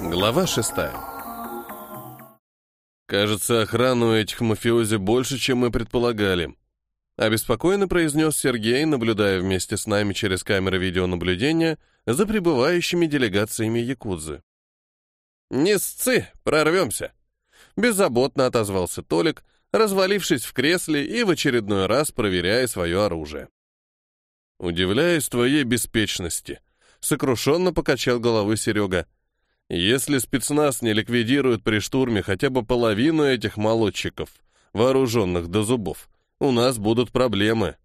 Глава шестая. «Кажется, охрану этих мафиози больше, чем мы предполагали», обеспокоенно произнес Сергей, наблюдая вместе с нами через камеры видеонаблюдения за прибывающими делегациями Якудзы. «Не сцы, прорвемся!» Беззаботно отозвался Толик, развалившись в кресле и в очередной раз проверяя свое оружие. «Удивляюсь твоей беспечности», — сокрушенно покачал головой Серега. «Если спецназ не ликвидирует при штурме хотя бы половину этих молодчиков, вооруженных до зубов, у нас будут проблемы».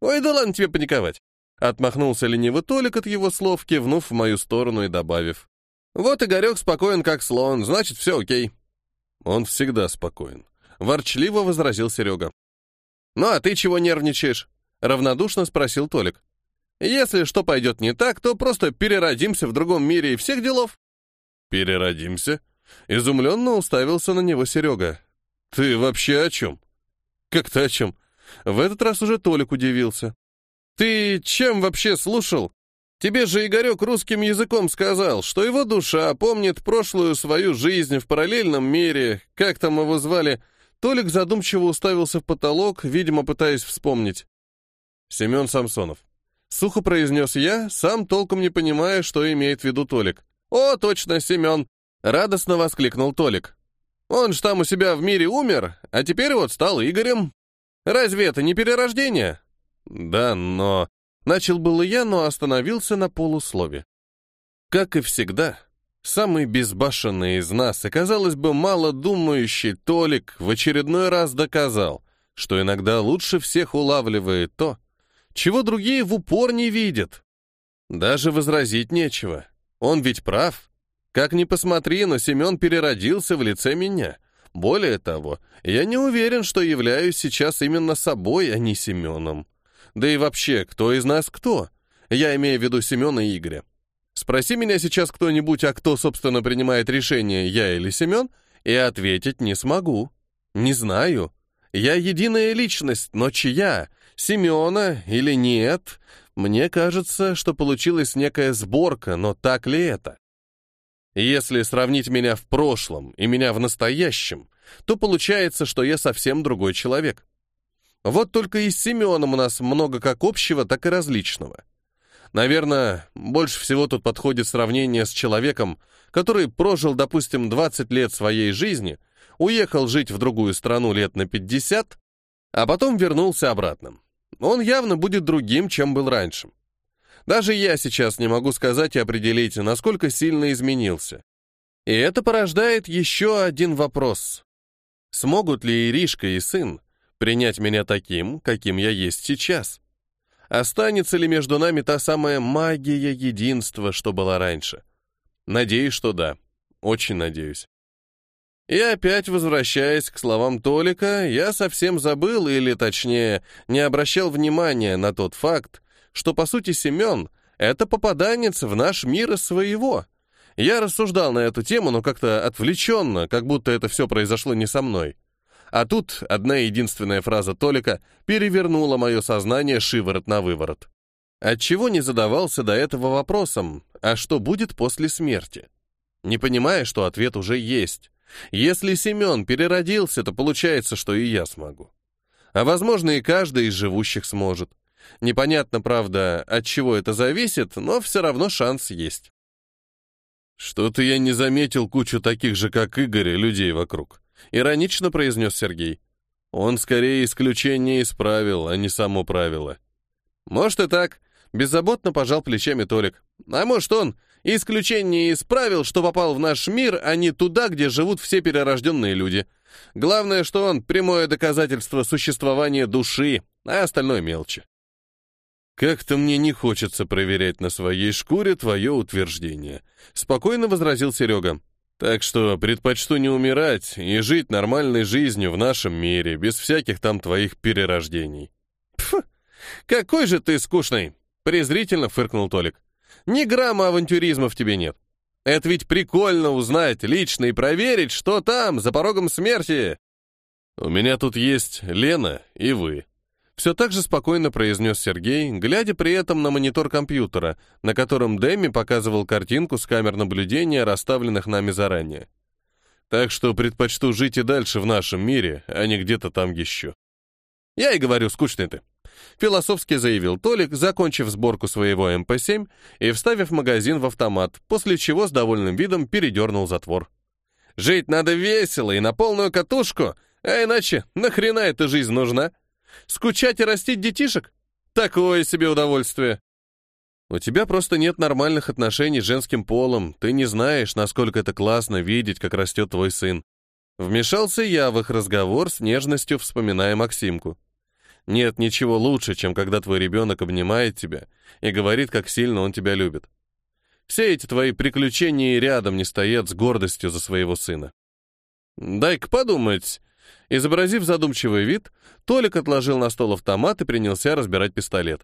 «Ой, да ладно тебе паниковать!» Отмахнулся ленивый Толик от его слов, кивнув в мою сторону и добавив. «Вот Игорек спокоен, как слон, значит, все окей». «Он всегда спокоен», — ворчливо возразил Серега. «Ну а ты чего нервничаешь?» — равнодушно спросил Толик. «Если что пойдет не так, то просто переродимся в другом мире и всех делов». «Переродимся?» — изумленно уставился на него Серега. «Ты вообще о чем?» «Как ты о чем?» В этот раз уже Толик удивился. «Ты чем вообще слушал? Тебе же Игорек русским языком сказал, что его душа помнит прошлую свою жизнь в параллельном мире, как там его звали?» Толик задумчиво уставился в потолок, видимо, пытаясь вспомнить. «Семен Самсонов». Сухо произнес я, сам толком не понимая, что имеет в виду Толик. «О, точно, Семен!» — радостно воскликнул Толик. «Он ж там у себя в мире умер, а теперь вот стал Игорем. Разве это не перерождение?» «Да, но...» Начал было я, но остановился на полуслове. Как и всегда, самый безбашенный из нас, и, казалось бы, мало думающий Толик в очередной раз доказал, что иногда лучше всех улавливает то, чего другие в упор не видят. Даже возразить нечего. Он ведь прав. Как ни посмотри, но Семен переродился в лице меня. Более того, я не уверен, что являюсь сейчас именно собой, а не Семеном. Да и вообще, кто из нас кто? Я имею в виду Семена и Игоря. Спроси меня сейчас кто-нибудь, а кто, собственно, принимает решение, я или Семен, и ответить не смогу. Не знаю. Я единая личность, но чья? Семена или нет? Мне кажется, что получилась некая сборка, но так ли это? Если сравнить меня в прошлом и меня в настоящем, то получается, что я совсем другой человек. Вот только и с Семеном у нас много как общего, так и различного. Наверное, больше всего тут подходит сравнение с человеком, который прожил, допустим, 20 лет своей жизни, уехал жить в другую страну лет на 50, а потом вернулся обратно. Он явно будет другим, чем был раньше. Даже я сейчас не могу сказать и определить, насколько сильно изменился. И это порождает еще один вопрос. Смогут ли Иришка и сын принять меня таким, каким я есть сейчас? Останется ли между нами та самая магия единства, что была раньше? Надеюсь, что да. Очень надеюсь. И опять, возвращаясь к словам Толика, я совсем забыл, или точнее, не обращал внимания на тот факт, что, по сути, Семен — это попаданец в наш мир из своего. Я рассуждал на эту тему, но как-то отвлеченно, как будто это все произошло не со мной. А тут одна единственная фраза Толика перевернула мое сознание шиворот на выворот. Отчего не задавался до этого вопросом, а что будет после смерти? Не понимая, что ответ уже есть. Если Семен переродился, то получается, что и я смогу. А возможно, и каждый из живущих сможет. Непонятно, правда, от чего это зависит, но все равно шанс есть. «Что-то я не заметил кучу таких же, как Игорь, людей вокруг», — иронично произнес Сергей. «Он скорее исключение из правил, а не само правило». «Может и так», — беззаботно пожал плечами Толик. «А может он исключение из правил, что попал в наш мир, а не туда, где живут все перерожденные люди. Главное, что он — прямое доказательство существования души, а остальное мелочи». «Как-то мне не хочется проверять на своей шкуре твое утверждение», — спокойно возразил Серега. «Так что предпочту не умирать и жить нормальной жизнью в нашем мире, без всяких там твоих перерождений». «Пф, какой же ты скучный!» — презрительно фыркнул Толик. «Ни грамма авантюризма в тебе нет. Это ведь прикольно узнать лично и проверить, что там, за порогом смерти». «У меня тут есть Лена и вы», Все так же спокойно произнес Сергей, глядя при этом на монитор компьютера, на котором Дэми показывал картинку с камер наблюдения, расставленных нами заранее. Так что предпочту жить и дальше в нашем мире, а не где-то там еще. Я и говорю, скучный ты. Философски заявил Толик, закончив сборку своего МП-7 и вставив магазин в автомат, после чего с довольным видом передернул затвор. Жить надо весело и на полную катушку, а иначе нахрена эта жизнь нужна? Скучать и растить детишек? Такое себе удовольствие. У тебя просто нет нормальных отношений с женским полом, ты не знаешь, насколько это классно видеть, как растет твой сын. Вмешался я в их разговор с нежностью, вспоминая Максимку. Нет ничего лучше, чем когда твой ребенок обнимает тебя и говорит, как сильно он тебя любит. Все эти твои приключения рядом не стоят с гордостью за своего сына. Дай-ка подумать, Изобразив задумчивый вид, Толик отложил на стол автомат и принялся разбирать пистолет.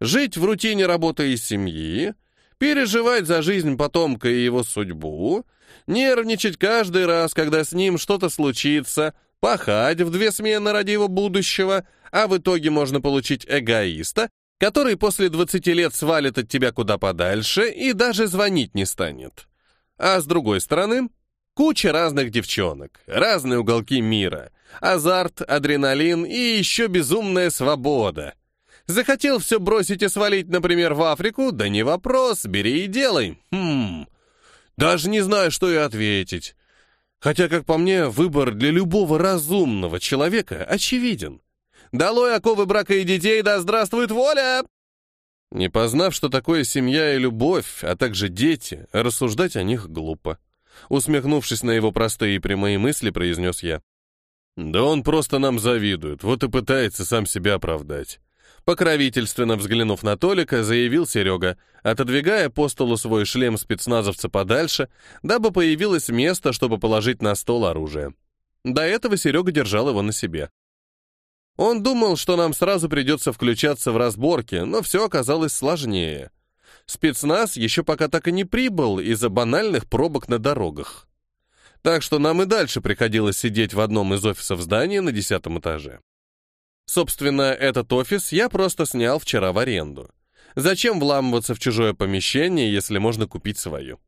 Жить в рутине работы и семьи, переживать за жизнь потомка и его судьбу, нервничать каждый раз, когда с ним что-то случится, пахать в две смены ради его будущего, а в итоге можно получить эгоиста, который после 20 лет свалит от тебя куда подальше и даже звонить не станет. А с другой стороны, Куча разных девчонок, разные уголки мира, азарт, адреналин и еще безумная свобода. Захотел все бросить и свалить, например, в Африку? Да не вопрос, бери и делай. Хм, даже не знаю, что и ответить. Хотя, как по мне, выбор для любого разумного человека очевиден. Долой оковы брака и детей, да здравствует воля! Не познав, что такое семья и любовь, а также дети, рассуждать о них глупо. Усмехнувшись на его простые и прямые мысли, произнес я. «Да он просто нам завидует, вот и пытается сам себя оправдать». Покровительственно взглянув на Толика, заявил Серега, отодвигая по столу свой шлем спецназовца подальше, дабы появилось место, чтобы положить на стол оружие. До этого Серега держал его на себе. Он думал, что нам сразу придется включаться в разборки, но все оказалось сложнее спецназ еще пока так и не прибыл из-за банальных пробок на дорогах. Так что нам и дальше приходилось сидеть в одном из офисов здания на десятом этаже. Собственно, этот офис я просто снял вчера в аренду. Зачем вламываться в чужое помещение, если можно купить свое?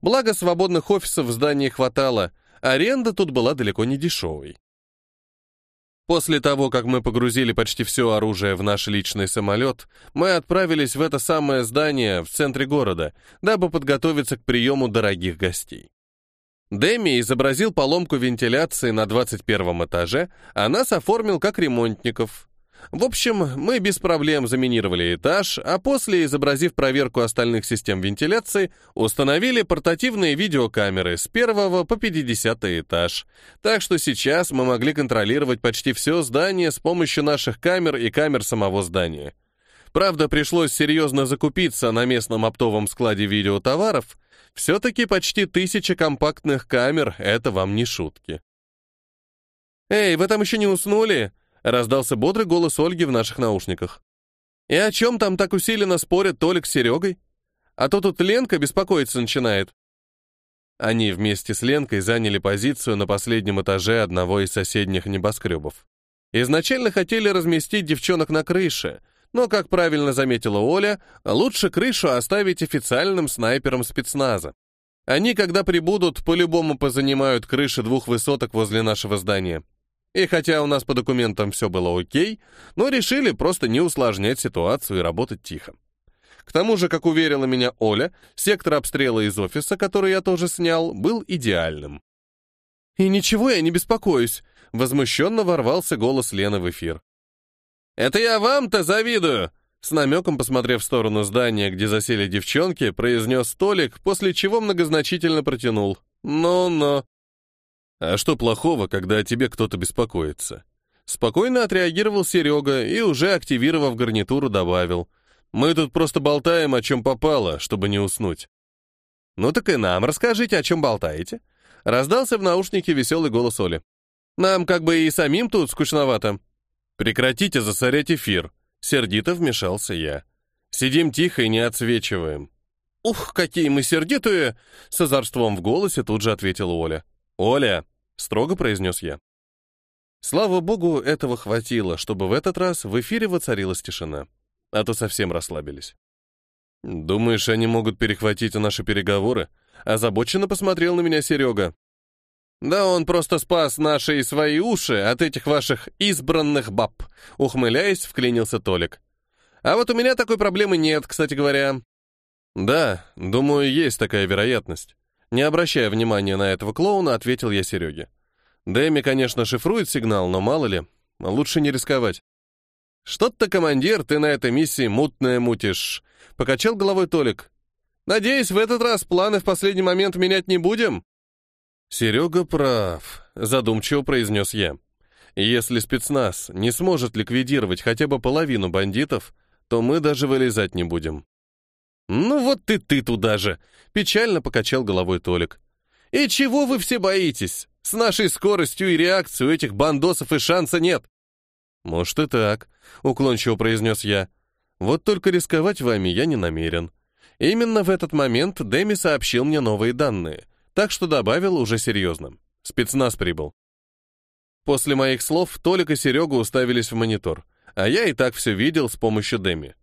Благо, свободных офисов в здании хватало, аренда тут была далеко не дешевой. После того, как мы погрузили почти все оружие в наш личный самолет, мы отправились в это самое здание в центре города, дабы подготовиться к приему дорогих гостей. Дэми изобразил поломку вентиляции на 21 этаже, а нас оформил как ремонтников. В общем, мы без проблем заминировали этаж, а после, изобразив проверку остальных систем вентиляции, установили портативные видеокамеры с первого по 50 этаж. Так что сейчас мы могли контролировать почти все здание с помощью наших камер и камер самого здания. Правда, пришлось серьезно закупиться на местном оптовом складе видеотоваров. Все-таки почти тысяча компактных камер — это вам не шутки. «Эй, вы там еще не уснули?» Раздался бодрый голос Ольги в наших наушниках. «И о чем там так усиленно спорят Толик с Серегой? А то тут Ленка беспокоиться начинает». Они вместе с Ленкой заняли позицию на последнем этаже одного из соседних небоскребов. Изначально хотели разместить девчонок на крыше, но, как правильно заметила Оля, лучше крышу оставить официальным снайпером спецназа. Они, когда прибудут, по-любому позанимают крыши двух высоток возле нашего здания. И хотя у нас по документам все было окей, но решили просто не усложнять ситуацию и работать тихо. К тому же, как уверила меня Оля, сектор обстрела из офиса, который я тоже снял, был идеальным. «И ничего я не беспокоюсь», — возмущенно ворвался голос Лены в эфир. «Это я вам-то завидую!» С намеком, посмотрев в сторону здания, где засели девчонки, произнес Толик, после чего многозначительно протянул. «Ну-ну». А что плохого, когда о тебе кто-то беспокоится? Спокойно отреагировал Серега и, уже активировав гарнитуру, добавил. Мы тут просто болтаем, о чем попало, чтобы не уснуть. Ну так и нам расскажите, о чем болтаете. Раздался в наушнике веселый голос Оли. Нам как бы и самим тут скучновато. Прекратите засорять эфир. Сердито вмешался я. Сидим тихо и не отсвечиваем. «Ух, какие мы сердитые!» С озорством в голосе тут же ответила Оля. «Оля, строго произнес я. Слава богу, этого хватило, чтобы в этот раз в эфире воцарилась тишина. А то совсем расслабились. «Думаешь, они могут перехватить наши переговоры?» Озабоченно посмотрел на меня Серега. «Да он просто спас наши и свои уши от этих ваших избранных баб», ухмыляясь, вклинился Толик. «А вот у меня такой проблемы нет, кстати говоря». «Да, думаю, есть такая вероятность». Не обращая внимания на этого клоуна, ответил я Сереге. Дэми, конечно, шифрует сигнал, но мало ли, лучше не рисковать. «Что-то, командир, ты на этой миссии мутное мутишь», — покачал головой Толик. «Надеюсь, в этот раз планы в последний момент менять не будем?» «Серега прав», — задумчиво произнес я. «Если спецназ не сможет ликвидировать хотя бы половину бандитов, то мы даже вылезать не будем». «Ну вот ты ты туда же!» — печально покачал головой Толик. «И чего вы все боитесь? С нашей скоростью и реакцией у этих бандосов и шанса нет». «Может и так», — уклончиво произнес я. «Вот только рисковать вами я не намерен». Именно в этот момент Дэми сообщил мне новые данные, так что добавил уже серьезно. Спецназ прибыл. После моих слов Толик и Серега уставились в монитор, а я и так все видел с помощью Дэми.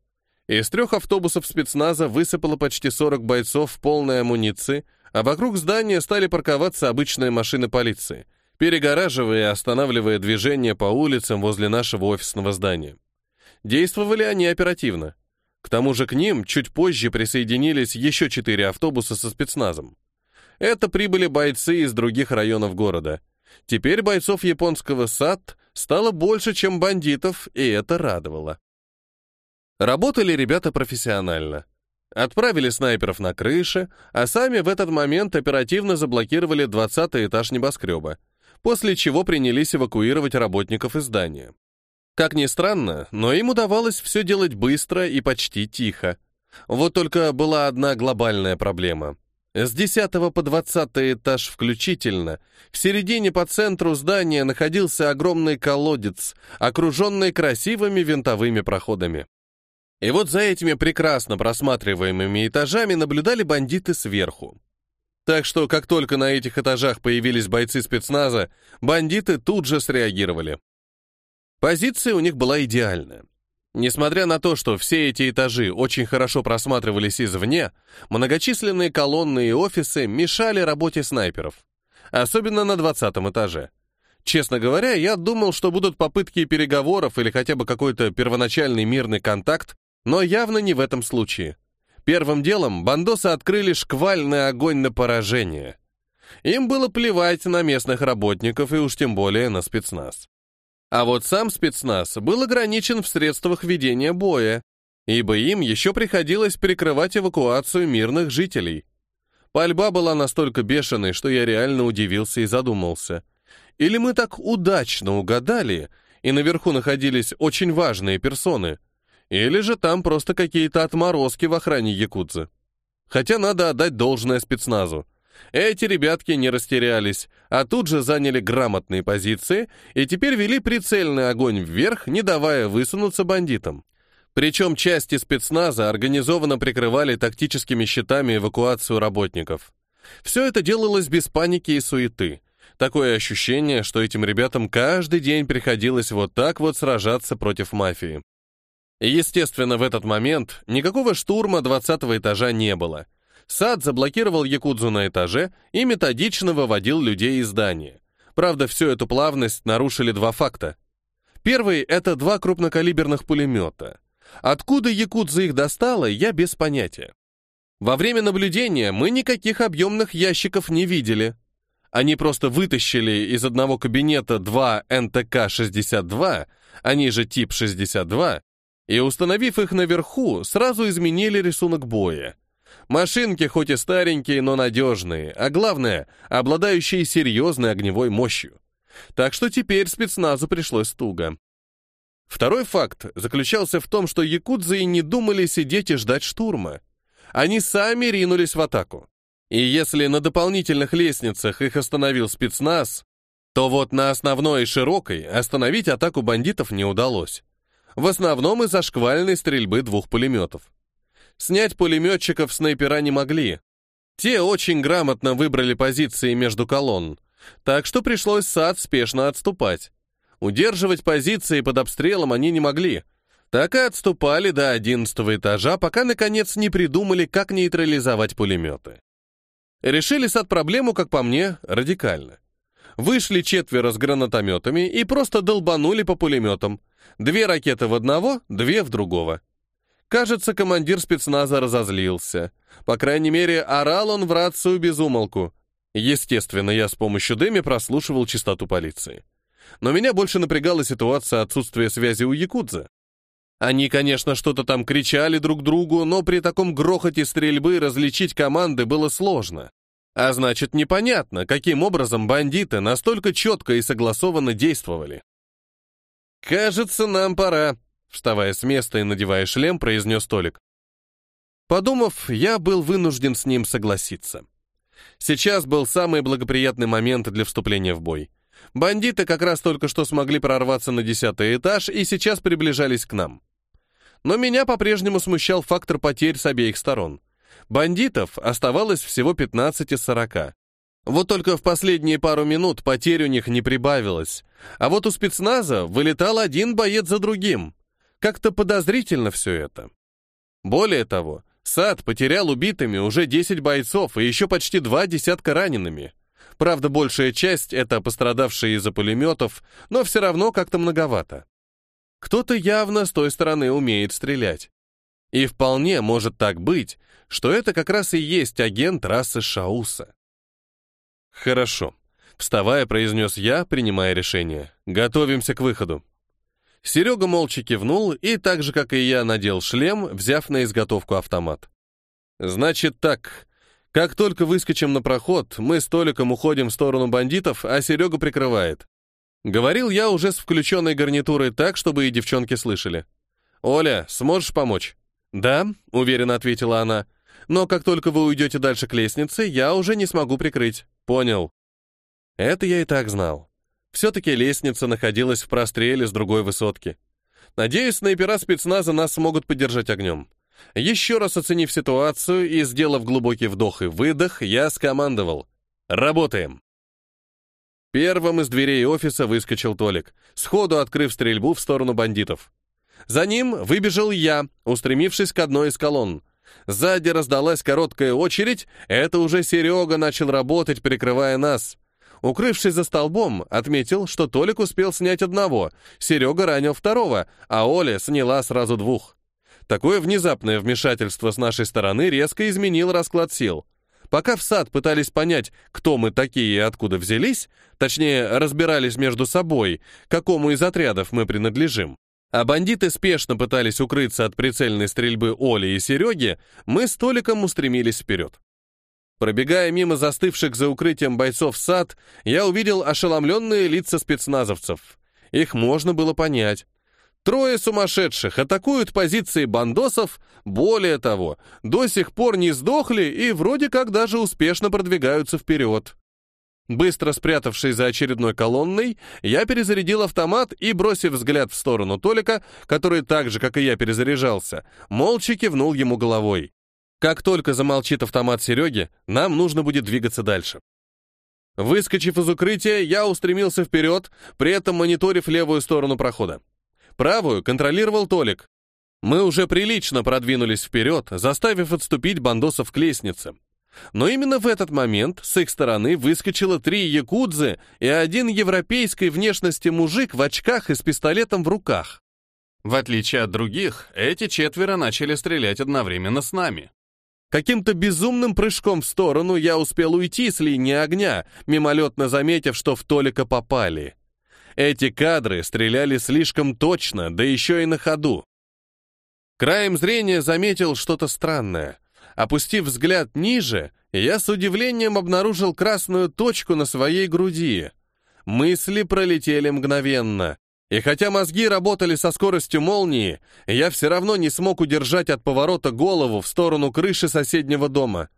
Из трех автобусов спецназа высыпало почти 40 бойцов в полной амуниции, а вокруг здания стали парковаться обычные машины полиции, перегораживая и останавливая движение по улицам возле нашего офисного здания. Действовали они оперативно. К тому же к ним чуть позже присоединились еще четыре автобуса со спецназом. Это прибыли бойцы из других районов города. Теперь бойцов японского САД стало больше, чем бандитов, и это радовало. Работали ребята профессионально. Отправили снайперов на крыше, а сами в этот момент оперативно заблокировали 20 этаж небоскреба, после чего принялись эвакуировать работников из здания. Как ни странно, но им удавалось все делать быстро и почти тихо. Вот только была одна глобальная проблема. С 10 по 20 этаж включительно, в середине по центру здания находился огромный колодец, окруженный красивыми винтовыми проходами. И вот за этими прекрасно просматриваемыми этажами наблюдали бандиты сверху. Так что, как только на этих этажах появились бойцы спецназа, бандиты тут же среагировали. Позиция у них была идеальная. Несмотря на то, что все эти этажи очень хорошо просматривались извне, многочисленные колонны и офисы мешали работе снайперов. Особенно на 20 этаже. Честно говоря, я думал, что будут попытки переговоров или хотя бы какой-то первоначальный мирный контакт, но явно не в этом случае. Первым делом бандосы открыли шквальный огонь на поражение. Им было плевать на местных работников и уж тем более на спецназ. А вот сам спецназ был ограничен в средствах ведения боя, ибо им еще приходилось прикрывать эвакуацию мирных жителей. Пальба была настолько бешеной, что я реально удивился и задумался. Или мы так удачно угадали, и наверху находились очень важные персоны — или же там просто какие-то отморозки в охране якудзы. Хотя надо отдать должное спецназу. Эти ребятки не растерялись, а тут же заняли грамотные позиции и теперь вели прицельный огонь вверх, не давая высунуться бандитам. Причем части спецназа организованно прикрывали тактическими щитами эвакуацию работников. Все это делалось без паники и суеты. Такое ощущение, что этим ребятам каждый день приходилось вот так вот сражаться против мафии. Естественно, в этот момент никакого штурма 20 этажа не было. Сад заблокировал Якудзу на этаже и методично выводил людей из здания. Правда, всю эту плавность нарушили два факта. Первый — это два крупнокалиберных пулемета. Откуда Якудза их достала, я без понятия. Во время наблюдения мы никаких объемных ящиков не видели. Они просто вытащили из одного кабинета два НТК-62, они же тип 62, и, установив их наверху, сразу изменили рисунок боя. Машинки хоть и старенькие, но надежные, а главное, обладающие серьезной огневой мощью. Так что теперь спецназу пришлось туго. Второй факт заключался в том, что якудзы и не думали сидеть и ждать штурма. Они сами ринулись в атаку. И если на дополнительных лестницах их остановил спецназ, то вот на основной и широкой остановить атаку бандитов не удалось в основном из-за шквальной стрельбы двух пулеметов. Снять пулеметчиков снайпера не могли. Те очень грамотно выбрали позиции между колонн, так что пришлось сад спешно отступать. Удерживать позиции под обстрелом они не могли. Так и отступали до одиннадцатого этажа, пока, наконец, не придумали, как нейтрализовать пулеметы. Решили сад проблему, как по мне, радикально. Вышли четверо с гранатометами и просто долбанули по пулеметам. Две ракеты в одного, две в другого. Кажется, командир спецназа разозлился. По крайней мере, орал он в рацию без умолку. Естественно, я с помощью дыми прослушивал частоту полиции. Но меня больше напрягала ситуация отсутствия связи у Якудза. Они, конечно, что-то там кричали друг другу, но при таком грохоте стрельбы различить команды было сложно. А значит, непонятно, каким образом бандиты настолько четко и согласованно действовали. «Кажется, нам пора», — вставая с места и надевая шлем, произнес Толик. Подумав, я был вынужден с ним согласиться. Сейчас был самый благоприятный момент для вступления в бой. Бандиты как раз только что смогли прорваться на десятый этаж и сейчас приближались к нам. Но меня по-прежнему смущал фактор потерь с обеих сторон. Бандитов оставалось всего 15 из 40. Вот только в последние пару минут потерь у них не прибавилось. А вот у спецназа вылетал один боец за другим. Как-то подозрительно все это. Более того, САД потерял убитыми уже 10 бойцов и еще почти два десятка ранеными. Правда, большая часть — это пострадавшие из-за пулеметов, но все равно как-то многовато. Кто-то явно с той стороны умеет стрелять. И вполне может так быть, что это как раз и есть агент расы Шауса. Хорошо. Вставая, произнес я, принимая решение. Готовимся к выходу. Серега молча кивнул и, так же, как и я, надел шлем, взяв на изготовку автомат. «Значит так, как только выскочим на проход, мы с Толиком уходим в сторону бандитов, а Серега прикрывает. Говорил я уже с включенной гарнитурой так, чтобы и девчонки слышали. «Оля, сможешь помочь?» «Да», — уверенно ответила она. «Но как только вы уйдете дальше к лестнице, я уже не смогу прикрыть». «Понял». Это я и так знал. Все-таки лестница находилась в простреле с другой высотки. Надеюсь, снайпера спецназа нас смогут поддержать огнем. Еще раз оценив ситуацию и сделав глубокий вдох и выдох, я скомандовал. «Работаем!» Первым из дверей офиса выскочил Толик, сходу открыв стрельбу в сторону бандитов. За ним выбежал я, устремившись к одной из колонн. Сзади раздалась короткая очередь, это уже Серега начал работать, прикрывая нас. Укрывшись за столбом, отметил, что Толик успел снять одного, Серега ранил второго, а Оля сняла сразу двух. Такое внезапное вмешательство с нашей стороны резко изменило расклад сил. Пока в сад пытались понять, кто мы такие и откуда взялись, точнее, разбирались между собой, какому из отрядов мы принадлежим, а бандиты спешно пытались укрыться от прицельной стрельбы Оли и Сереги, мы с Толиком устремились вперед. Пробегая мимо застывших за укрытием бойцов сад, я увидел ошеломленные лица спецназовцев. Их можно было понять. Трое сумасшедших атакуют позиции бандосов, более того, до сих пор не сдохли и вроде как даже успешно продвигаются вперед. Быстро спрятавшись за очередной колонной, я перезарядил автомат и, бросив взгляд в сторону Толика, который так же, как и я, перезаряжался, молча кивнул ему головой. Как только замолчит автомат Сереги, нам нужно будет двигаться дальше. Выскочив из укрытия, я устремился вперед, при этом мониторив левую сторону прохода. Правую контролировал Толик. Мы уже прилично продвинулись вперед, заставив отступить бандосов к лестнице. Но именно в этот момент с их стороны выскочило три якудзы и один европейской внешности мужик в очках и с пистолетом в руках. В отличие от других, эти четверо начали стрелять одновременно с нами. Каким-то безумным прыжком в сторону я успел уйти с линии огня, мимолетно заметив, что в Толика попали. Эти кадры стреляли слишком точно, да еще и на ходу. Краем зрения заметил что-то странное. Опустив взгляд ниже, я с удивлением обнаружил красную точку на своей груди. Мысли пролетели мгновенно. И хотя мозги работали со скоростью молнии, я все равно не смог удержать от поворота голову в сторону крыши соседнего дома.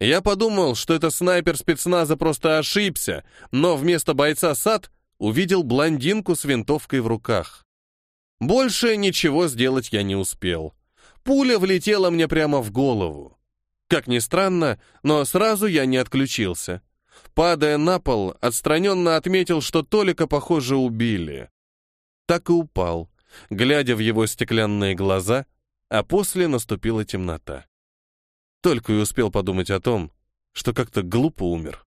Я подумал, что это снайпер спецназа просто ошибся, но вместо бойца САД увидел блондинку с винтовкой в руках. Больше ничего сделать я не успел. Пуля влетела мне прямо в голову. Как ни странно, но сразу я не отключился. Падая на пол, отстраненно отметил, что Толика, похоже, убили. Так и упал, глядя в его стеклянные глаза, а после наступила темнота. Только и успел подумать о том, что как-то глупо умер.